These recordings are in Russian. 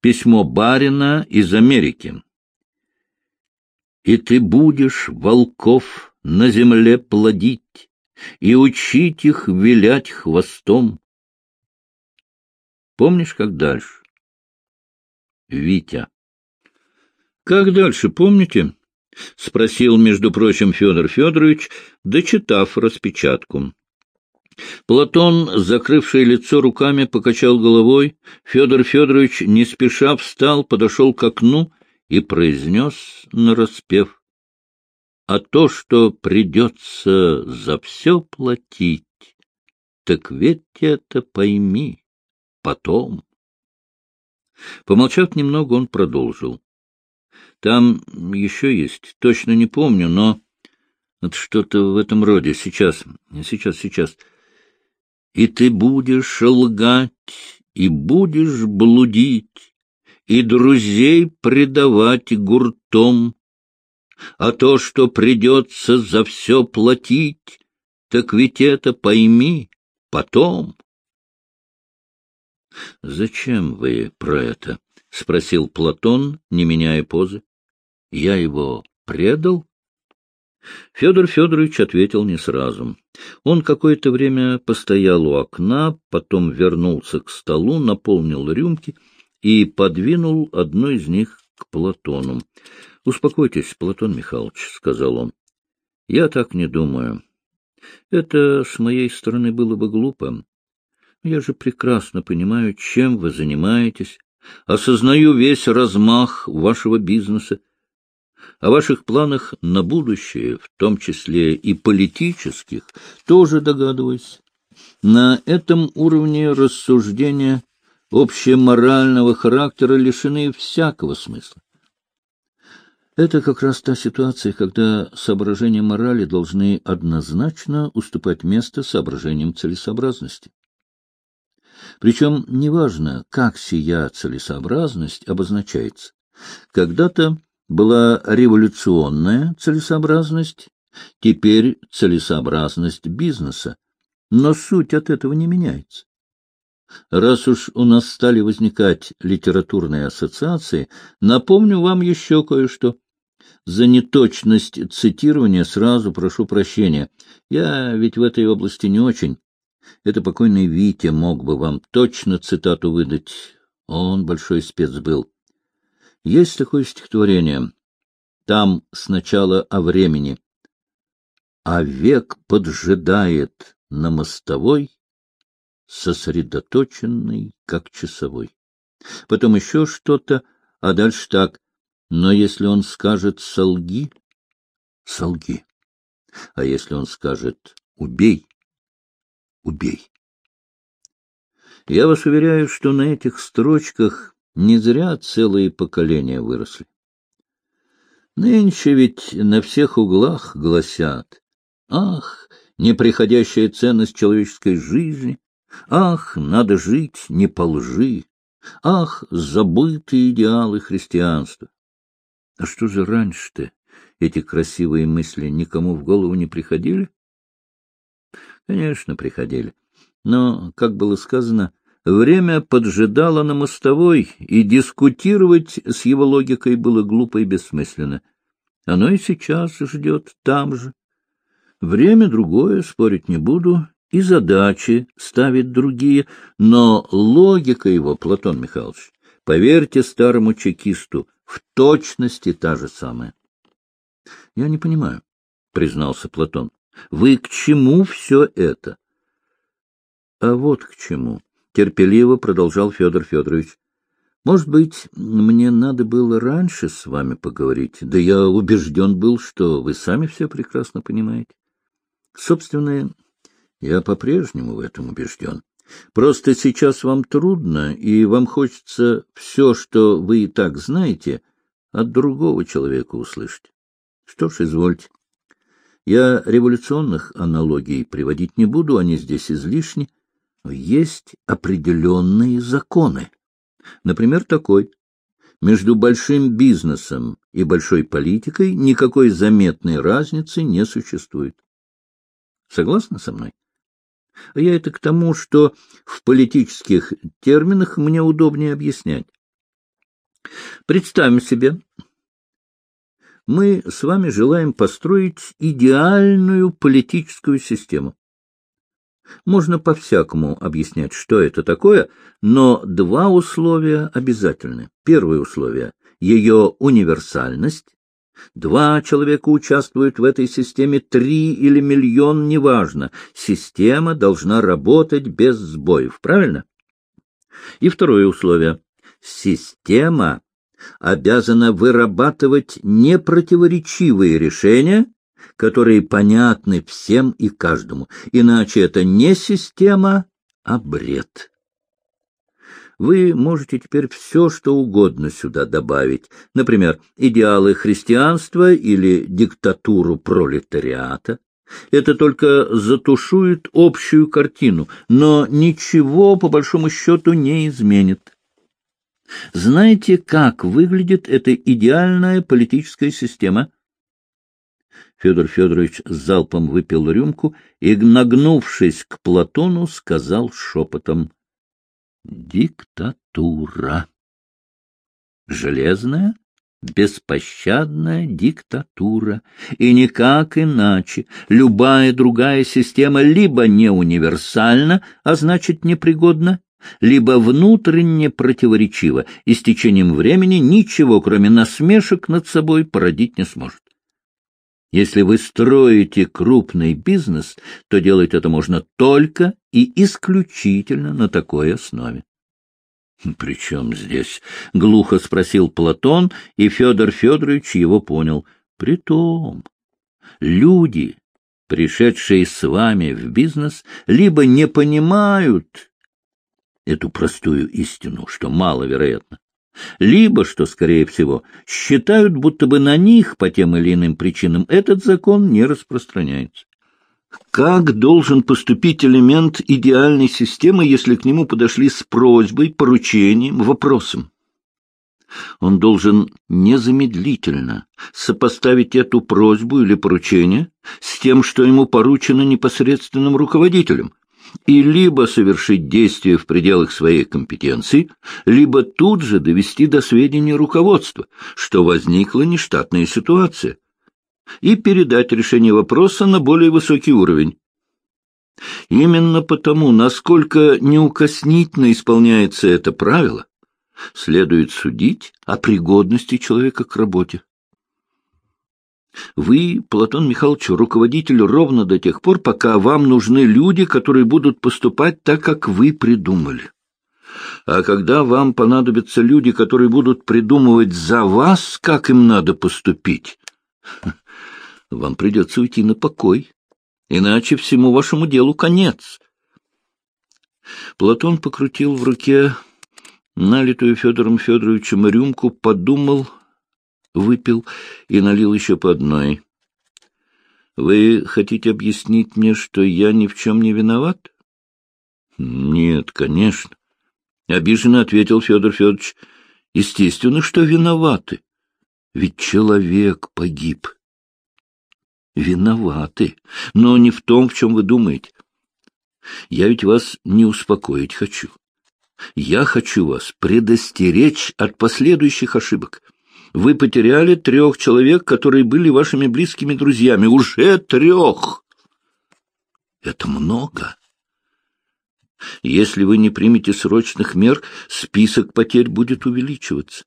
письмо барина из Америки. «И ты будешь волков на земле плодить и учить их вилять хвостом». Помнишь, как дальше? Витя. Как дальше, помните? — спросил, между прочим, Федор Федорович, дочитав распечатку. Платон, закрывший лицо руками, покачал головой. Федор Федорович, не спеша, встал, подошел к окну и произнес нараспев. А то, что придется за все платить, так ведь это пойми потом. Помолчав немного, он продолжил. Там еще есть, точно не помню, но это что-то в этом роде. Сейчас, сейчас, сейчас. И ты будешь лгать, и будешь блудить, и друзей предавать гуртом. А то, что придется за все платить, так ведь это пойми потом. — Зачем вы про это? — спросил Платон, не меняя позы. — Я его предал? Федор Федорович ответил не сразу. Он какое-то время постоял у окна, потом вернулся к столу, наполнил рюмки и подвинул одну из них к Платону. — Успокойтесь, Платон Михайлович, — сказал он. — Я так не думаю. Это с моей стороны было бы глупо. Я же прекрасно понимаю, чем вы занимаетесь, осознаю весь размах вашего бизнеса, о ваших планах на будущее, в том числе и политических, тоже догадываюсь. На этом уровне рассуждения общеморального характера лишены всякого смысла. Это как раз та ситуация, когда соображения морали должны однозначно уступать место соображениям целесообразности. Причем неважно, как сия целесообразность обозначается. Когда-то была революционная целесообразность, теперь целесообразность бизнеса, но суть от этого не меняется. Раз уж у нас стали возникать литературные ассоциации, напомню вам еще кое-что. За неточность цитирования сразу прошу прощения. Я ведь в этой области не очень. Это покойный Витя мог бы вам точно цитату выдать. Он большой спец был. Есть такое стихотворение. Там сначала о времени. А век поджидает на мостовой, сосредоточенный, как часовой. Потом еще что-то, а дальше так. Но если он скажет «солги», — солги. А если он скажет «убей», убей. Я вас уверяю, что на этих строчках не зря целые поколения выросли. Нынче ведь на всех углах гласят «Ах, неприходящая ценность человеческой жизни! Ах, надо жить не по лжи! Ах, забытые идеалы христианства!» А что же раньше-то эти красивые мысли никому в голову не приходили? Конечно, приходили. Но, как было сказано, время поджидало на мостовой, и дискутировать с его логикой было глупо и бессмысленно. Оно и сейчас ждет там же. Время другое, спорить не буду, и задачи ставит другие, но логика его, Платон Михайлович, поверьте старому чекисту, в точности та же самая. — Я не понимаю, — признался Платон. Вы к чему все это? — А вот к чему, — терпеливо продолжал Федор Федорович. — Может быть, мне надо было раньше с вами поговорить, да я убежден был, что вы сами все прекрасно понимаете. Собственно, я по-прежнему в этом убежден. Просто сейчас вам трудно, и вам хочется все, что вы и так знаете, от другого человека услышать. Что ж, извольте. Я революционных аналогий приводить не буду, они здесь излишни. Но есть определенные законы. Например, такой. Между большим бизнесом и большой политикой никакой заметной разницы не существует. Согласны со мной? А я это к тому, что в политических терминах мне удобнее объяснять. Представим себе, мы с вами желаем построить идеальную политическую систему. Можно по-всякому объяснять, что это такое, но два условия обязательны. Первое условие — ее универсальность. Два человека участвуют в этой системе, три или миллион, неважно. Система должна работать без сбоев, правильно? И второе условие — система обязана вырабатывать непротиворечивые решения, которые понятны всем и каждому, иначе это не система, а бред. Вы можете теперь все, что угодно сюда добавить, например, идеалы христианства или диктатуру пролетариата. Это только затушует общую картину, но ничего, по большому счету, не изменит. Знаете, как выглядит эта идеальная политическая система? Федор Федорович залпом выпил рюмку и, нагнувшись к Платону, сказал шепотом «Диктатура». Железная, беспощадная диктатура, и никак иначе. Любая другая система либо не универсальна, а значит непригодна, либо внутренне противоречиво, и с течением времени ничего, кроме насмешек над собой, породить не сможет. Если вы строите крупный бизнес, то делать это можно только и исключительно на такой основе. — При чем здесь? — глухо спросил Платон, и Федор Федорович его понял. — Притом, люди, пришедшие с вами в бизнес, либо не понимают эту простую истину, что маловероятно, либо, что, скорее всего, считают, будто бы на них по тем или иным причинам этот закон не распространяется. Как должен поступить элемент идеальной системы, если к нему подошли с просьбой, поручением, вопросом? Он должен незамедлительно сопоставить эту просьбу или поручение с тем, что ему поручено непосредственным руководителем, и либо совершить действие в пределах своей компетенции, либо тут же довести до сведения руководства, что возникла нештатная ситуация, и передать решение вопроса на более высокий уровень. Именно потому, насколько неукоснительно исполняется это правило, следует судить о пригодности человека к работе. Вы, Платон Михайлович, руководитель ровно до тех пор, пока вам нужны люди, которые будут поступать так, как вы придумали. А когда вам понадобятся люди, которые будут придумывать за вас, как им надо поступить, вам придется уйти на покой, иначе всему вашему делу конец. Платон покрутил в руке налитую Федором Федоровичем рюмку, подумал — выпил и налил еще по одной. — Вы хотите объяснить мне, что я ни в чем не виноват? — Нет, конечно. Обиженно ответил Федор Федорович. — Естественно, что виноваты. Ведь человек погиб. Виноваты, но не в том, в чем вы думаете. Я ведь вас не успокоить хочу. Я хочу вас предостеречь от последующих ошибок вы потеряли трех человек, которые были вашими близкими друзьями. Уже трех! Это много. Если вы не примете срочных мер, список потерь будет увеличиваться.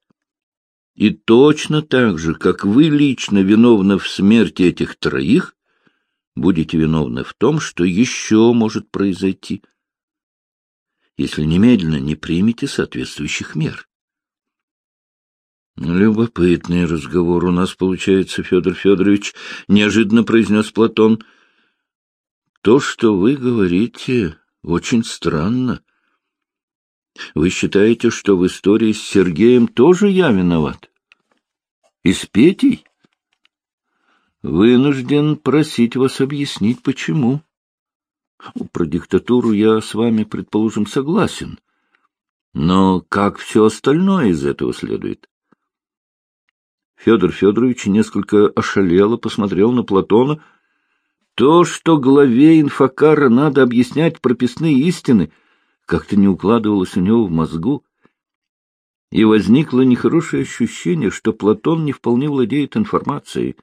И точно так же, как вы лично виновны в смерти этих троих, будете виновны в том, что еще может произойти, если немедленно не примете соответствующих мер. Любопытный разговор у нас получается, Федор Федорович, неожиданно произнес Платон. То, что вы говорите, очень странно. Вы считаете, что в истории с Сергеем тоже я виноват? И с Петей? Вынужден просить вас объяснить, почему. Про диктатуру я с вами, предположим, согласен. Но как все остальное из этого следует? Федор Федорович несколько ошалело посмотрел на Платона. То, что главе инфокара надо объяснять прописные истины, как-то не укладывалось у него в мозгу. и возникло нехорошее ощущение, что Платон не вполне владеет информацией.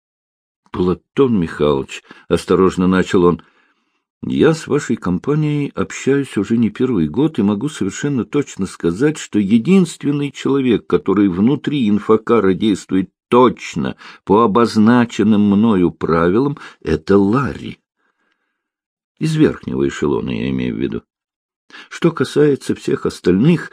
— Платон Михайлович, — осторожно начал он, — я с вашей компанией общаюсь уже не первый год и могу совершенно точно сказать, что единственный человек, который внутри инфокара действует точно по обозначенным мною правилам, — это Ларри. Из верхнего эшелона я имею в виду. Что касается всех остальных,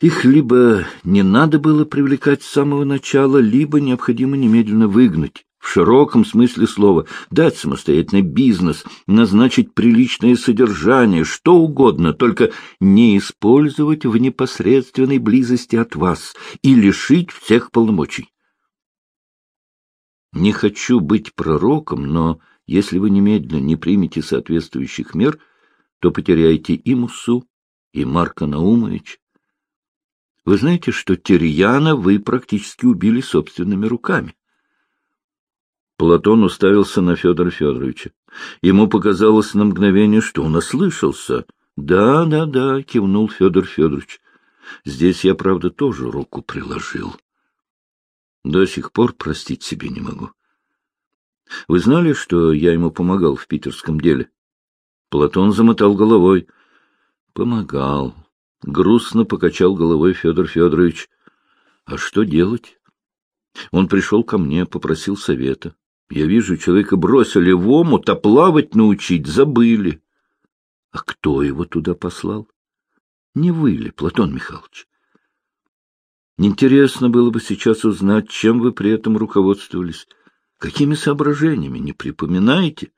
их либо не надо было привлекать с самого начала, либо необходимо немедленно выгнать. В широком смысле слова дать самостоятельный бизнес, назначить приличное содержание, что угодно, только не использовать в непосредственной близости от вас и лишить всех полномочий. Не хочу быть пророком, но если вы немедленно не примете соответствующих мер, то потеряете и Мусу, и Марка Наумовича. Вы знаете, что Терьяна вы практически убили собственными руками. Платон уставился на Федора Федоровича. Ему показалось на мгновение, что он ослышался. «Да, да, да», — кивнул Федор Федорович. «Здесь я, правда, тоже руку приложил. До сих пор простить себе не могу. Вы знали, что я ему помогал в питерском деле?» Платон замотал головой. «Помогал», Грустно покачал головой Федор Федорович. А что делать? Он пришел ко мне, попросил совета. Я вижу, человека бросили в омут, а плавать научить забыли. А кто его туда послал? Не вы ли, Платон Михайлович? Интересно было бы сейчас узнать, чем вы при этом руководствовались. Какими соображениями, не припоминаете?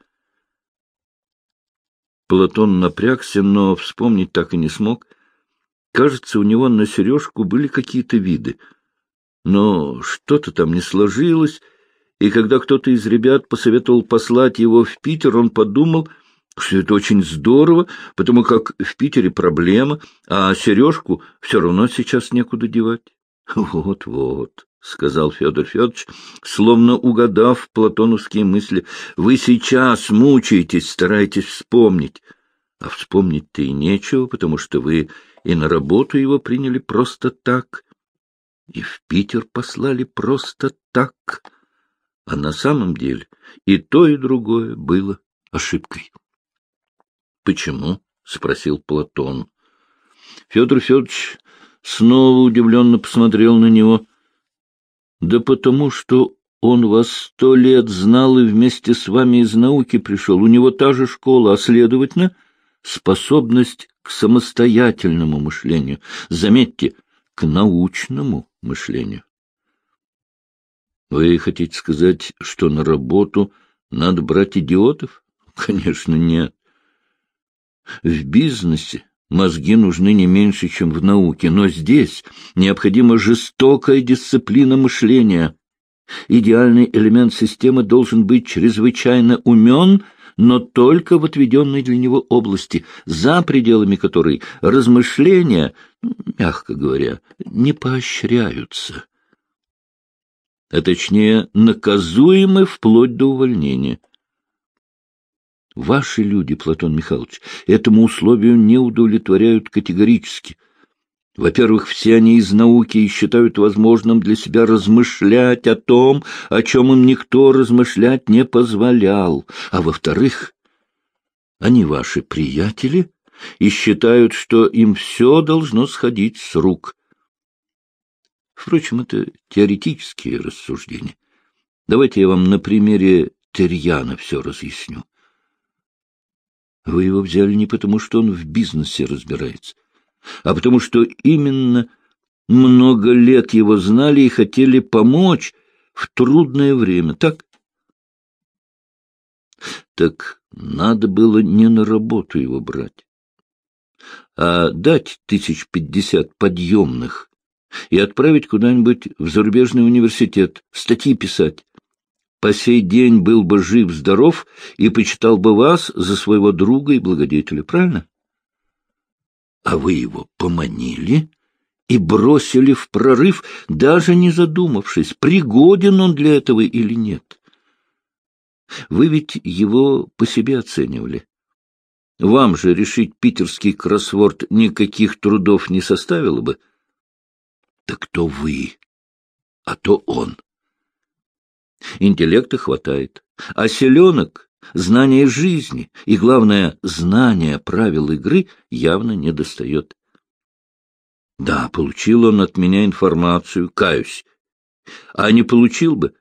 Платон напрягся, но вспомнить так и не смог. Кажется, у него на сережку были какие-то виды. Но что-то там не сложилось, и когда кто-то из ребят посоветовал послать его в Питер, он подумал, что это очень здорово, потому как в Питере проблема, а сережку все равно сейчас некуда девать. Вот-вот. — сказал Федор Федорович, словно угадав платоновские мысли. — Вы сейчас мучаетесь, стараетесь вспомнить. А вспомнить-то и нечего, потому что вы и на работу его приняли просто так, и в Питер послали просто так. А на самом деле и то, и другое было ошибкой. — Почему? — спросил Платон. Федор Федорович снова удивленно посмотрел на него. — Да потому что он вас сто лет знал и вместе с вами из науки пришел. У него та же школа, а, следовательно, способность к самостоятельному мышлению. Заметьте, к научному мышлению. Вы хотите сказать, что на работу надо брать идиотов? Конечно, нет. В бизнесе мозги нужны не меньше, чем в науке, но здесь необходима жестокая дисциплина мышления. Идеальный элемент системы должен быть чрезвычайно умен — но только в отведенной для него области, за пределами которой размышления, мягко говоря, не поощряются, а точнее наказуемы вплоть до увольнения. Ваши люди, Платон Михайлович, этому условию не удовлетворяют категорически. Во-первых, все они из науки и считают возможным для себя размышлять о том, о чем им никто размышлять не позволял. А во-вторых, они ваши приятели и считают, что им все должно сходить с рук. Впрочем, это теоретические рассуждения. Давайте я вам на примере Терьяна все разъясню. Вы его взяли не потому, что он в бизнесе разбирается, а потому что именно много лет его знали и хотели помочь в трудное время, так? Так надо было не на работу его брать, а дать тысяч пятьдесят подъемных и отправить куда-нибудь в зарубежный университет, статьи писать. По сей день был бы жив-здоров и почитал бы вас за своего друга и благодетеля, правильно? а вы его поманили и бросили в прорыв, даже не задумавшись, пригоден он для этого или нет. Вы ведь его по себе оценивали. Вам же решить питерский кроссворд никаких трудов не составило бы. Так то вы, а то он. Интеллекта хватает, а селенок, знания жизни и, главное, знания правил игры явно не достает. Да, получил он от меня информацию, каюсь. А не получил бы,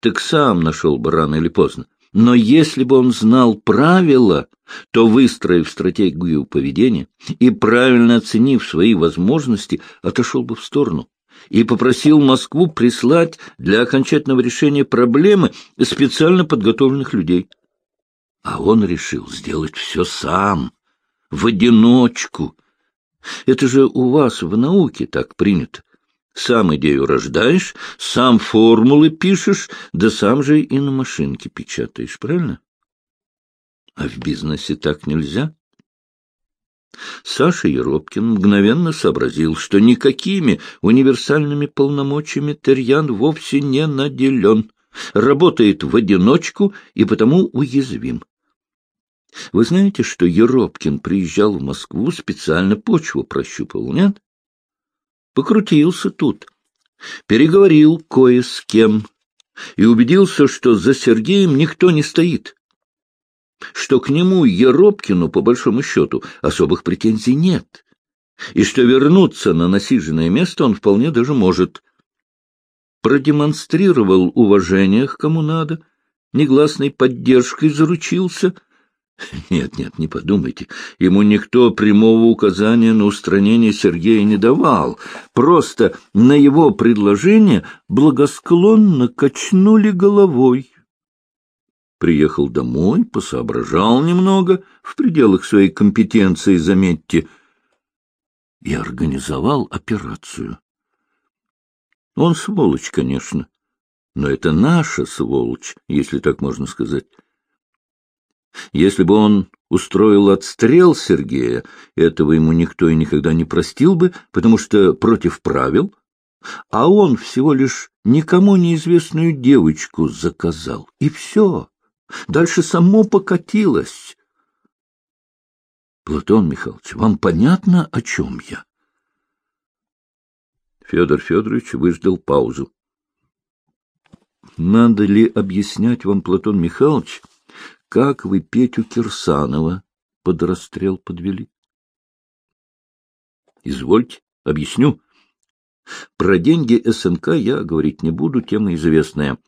так сам нашел бы рано или поздно. Но если бы он знал правила, то, выстроив стратегию поведения и правильно оценив свои возможности, отошел бы в сторону и попросил Москву прислать для окончательного решения проблемы специально подготовленных людей. А он решил сделать все сам, в одиночку. Это же у вас в науке так принято. Сам идею рождаешь, сам формулы пишешь, да сам же и на машинке печатаешь, правильно? А в бизнесе так нельзя. Саша Еропкин мгновенно сообразил, что никакими универсальными полномочиями Терьян вовсе не наделен, работает в одиночку и потому уязвим. Вы знаете, что Еропкин приезжал в Москву, специально почву прощупал, нет? Покрутился тут, переговорил кое с кем и убедился, что за Сергеем никто не стоит, что к нему, Еропкину, по большому счету, особых претензий нет, и что вернуться на насиженное место он вполне даже может. Продемонстрировал уважение к кому надо, негласной поддержкой заручился — нет, нет, не подумайте. Ему никто прямого указания на устранение Сергея не давал. Просто на его предложение благосклонно качнули головой. Приехал домой, посоображал немного, в пределах своей компетенции, заметьте, и организовал операцию. Он сволочь, конечно, но это наша сволочь, если так можно сказать. Если бы он устроил отстрел Сергея, этого ему никто и никогда не простил бы, потому что против правил, а он всего лишь никому неизвестную девочку заказал. И все. Дальше само покатилось. Платон Михайлович, вам понятно, о чем я? Федор Федорович выждал паузу. Надо ли объяснять вам, Платон Михайлович, как вы Петю Кирсанова под расстрел подвели? Извольте, объясню. Про деньги СНК я говорить не буду, тема известная.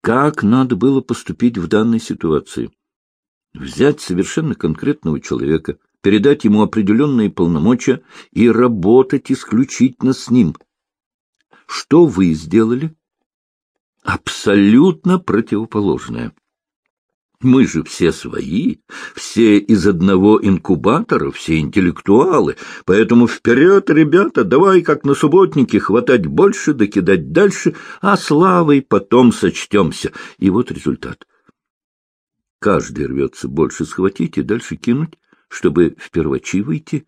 Как надо было поступить в данной ситуации? Взять совершенно конкретного человека, передать ему определенные полномочия и работать исключительно с ним. Что вы сделали? Абсолютно противоположное. Мы же все свои, все из одного инкубатора, все интеллектуалы, поэтому вперед, ребята, давай, как на субботнике, хватать больше, докидать дальше, а славой потом сочтемся. И вот результат. Каждый рвется больше схватить и дальше кинуть, чтобы в первочи выйти.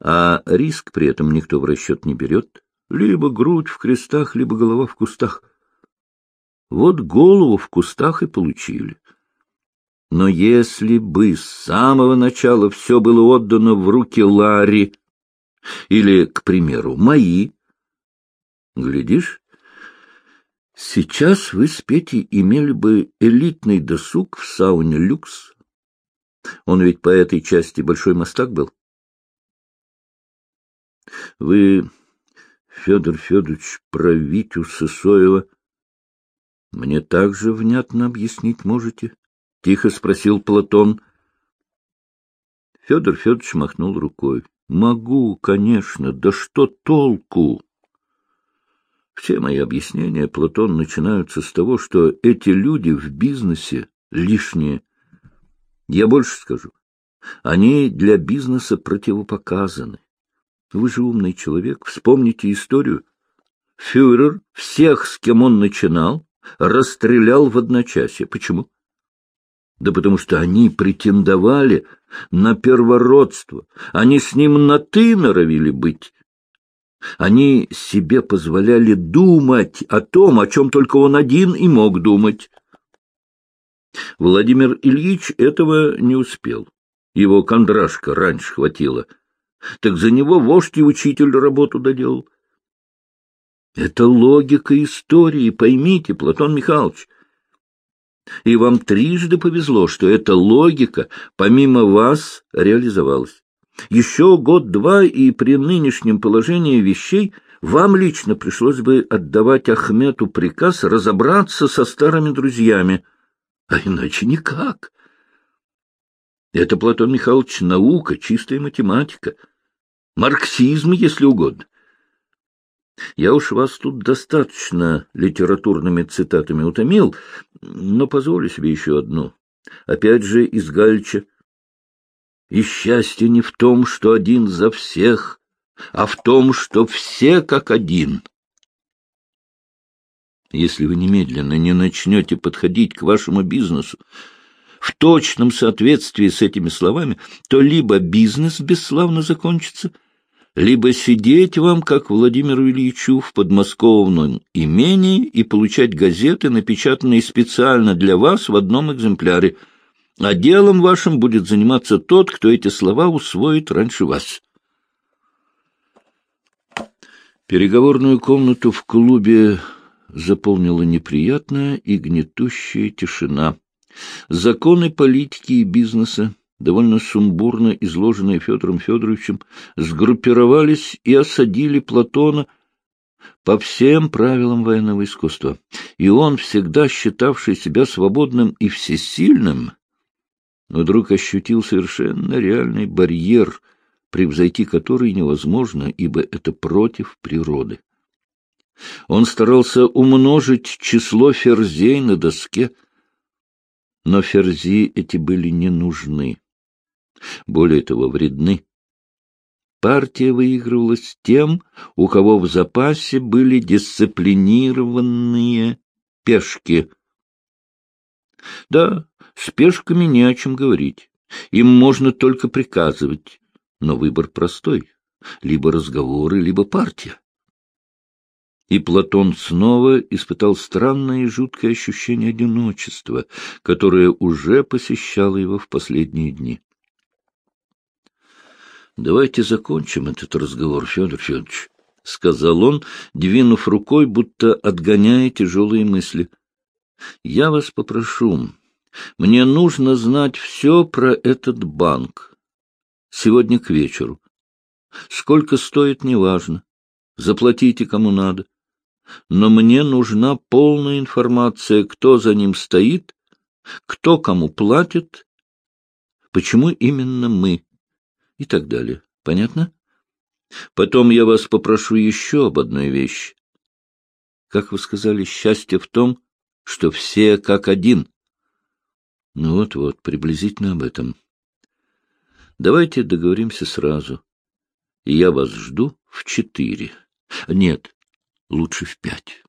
А риск при этом никто в расчет не берет. Либо грудь в крестах, либо голова в кустах. Вот голову в кустах и получили. Но если бы с самого начала все было отдано в руки Ларри, или, к примеру, мои, глядишь, сейчас вы с Петей имели бы элитный досуг в сауне «Люкс». Он ведь по этой части большой мастак был. Вы, Федор Федорович, про Витю Сысоева мне также внятно объяснить можете? — тихо спросил Платон. Федор Федорович махнул рукой. — Могу, конечно, да что толку? Все мои объяснения, Платон, начинаются с того, что эти люди в бизнесе лишние. Я больше скажу. Они для бизнеса противопоказаны. Вы же умный человек, вспомните историю. Фюрер всех, с кем он начинал, расстрелял в одночасье. Почему? Да потому что они претендовали на первородство, они с ним на «ты» норовили быть. Они себе позволяли думать о том, о чем только он один и мог думать. Владимир Ильич этого не успел. Его кондрашка раньше хватило. Так за него вождь и учитель работу доделал. Это логика истории, поймите, Платон Михайлович. И вам трижды повезло, что эта логика, помимо вас, реализовалась. Еще год-два, и при нынешнем положении вещей вам лично пришлось бы отдавать Ахмету приказ разобраться со старыми друзьями. А иначе никак. Это, Платон Михайлович, наука, чистая математика. Марксизм, если угодно. Я уж вас тут достаточно литературными цитатами утомил, но позволю себе еще одну. Опять же из Гальча. И счастье не в том, что один за всех, а в том, что все как один. Если вы немедленно не начнете подходить к вашему бизнесу в точном соответствии с этими словами, то либо бизнес бесславно закончится — либо сидеть вам, как Владимиру Ильичу, в подмосковном имении и получать газеты, напечатанные специально для вас в одном экземпляре, а делом вашим будет заниматься тот, кто эти слова усвоит раньше вас. Переговорную комнату в клубе заполнила неприятная и гнетущая тишина. Законы политики и бизнеса довольно сумбурно изложенные Федором Федоровичем, сгруппировались и осадили Платона по всем правилам военного искусства. И он, всегда считавший себя свободным и всесильным, вдруг ощутил совершенно реальный барьер, превзойти который невозможно, ибо это против природы. Он старался умножить число ферзей на доске, но ферзи эти были не нужны более того, вредны. Партия выигрывалась тем, у кого в запасе были дисциплинированные пешки. Да, с пешками не о чем говорить. Им можно только приказывать, но выбор простой — либо разговоры, либо партия. И Платон снова испытал странное и жуткое ощущение одиночества, которое уже посещало его в последние дни. Давайте закончим этот разговор, Федор Федорович, — сказал он, двинув рукой, будто отгоняя тяжелые мысли. — Я вас попрошу, мне нужно знать все про этот банк. Сегодня к вечеру. Сколько стоит, неважно. Заплатите кому надо. Но мне нужна полная информация, кто за ним стоит, кто кому платит, почему именно мы и так далее. Понятно? Потом я вас попрошу еще об одной вещи. Как вы сказали, счастье в том, что все как один. Ну вот-вот, приблизительно об этом. Давайте договоримся сразу. Я вас жду в четыре. Нет, лучше в пять.